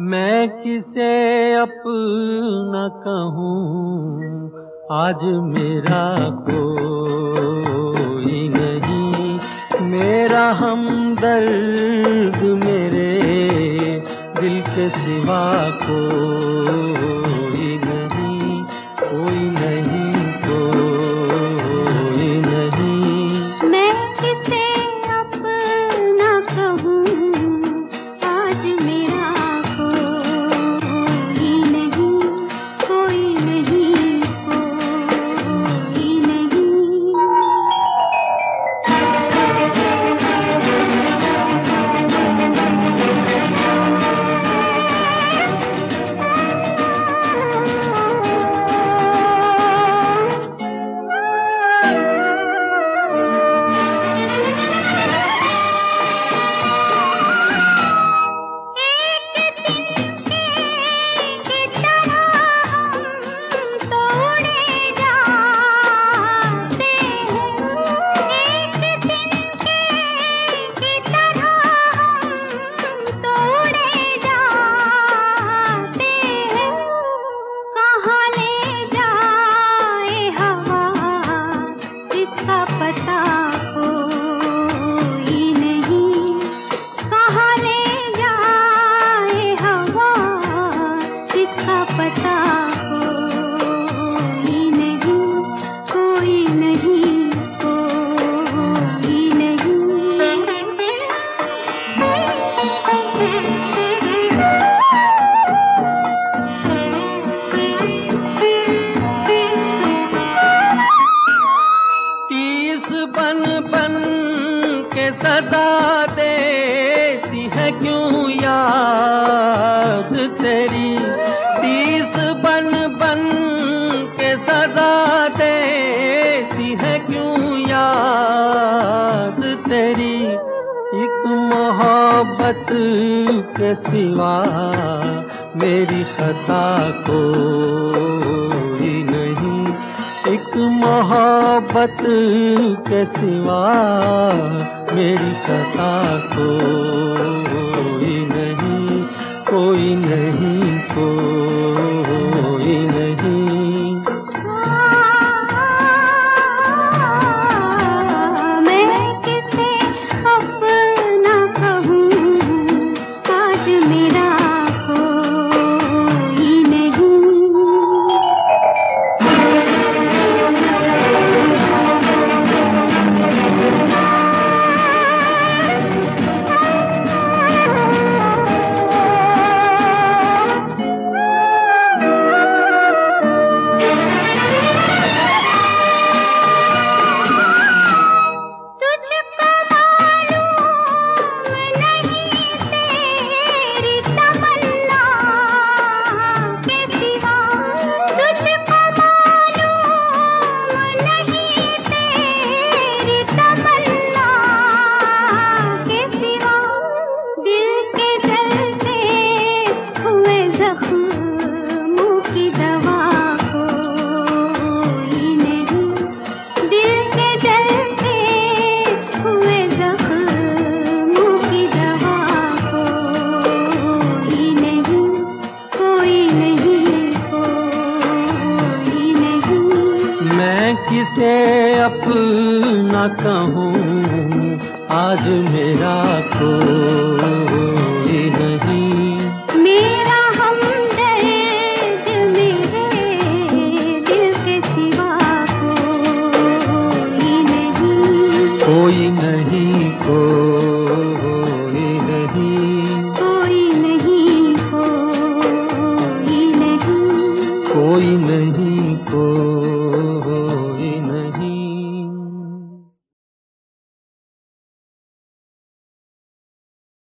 मैं किसे अपना कहूँ? आज मेरा कोई नहीं। मेरा हम दर्द मेरे दिल के सिवा कोई सदा देती है क्यों याद तेरी तीस बन बन के सदा देती है क्यों याद तेरी एक मोहब्बत के सिवा मेरी खता एक मोहब्बत के सिवा मेरी कथा कोई नहीं कोई नहीं कोई किसे अपना कहूँ आज मेरा कोई नहीं। मेरा हमदर्द मेरे दिल के सिवा कोई नहीं। कोई नहीं कोई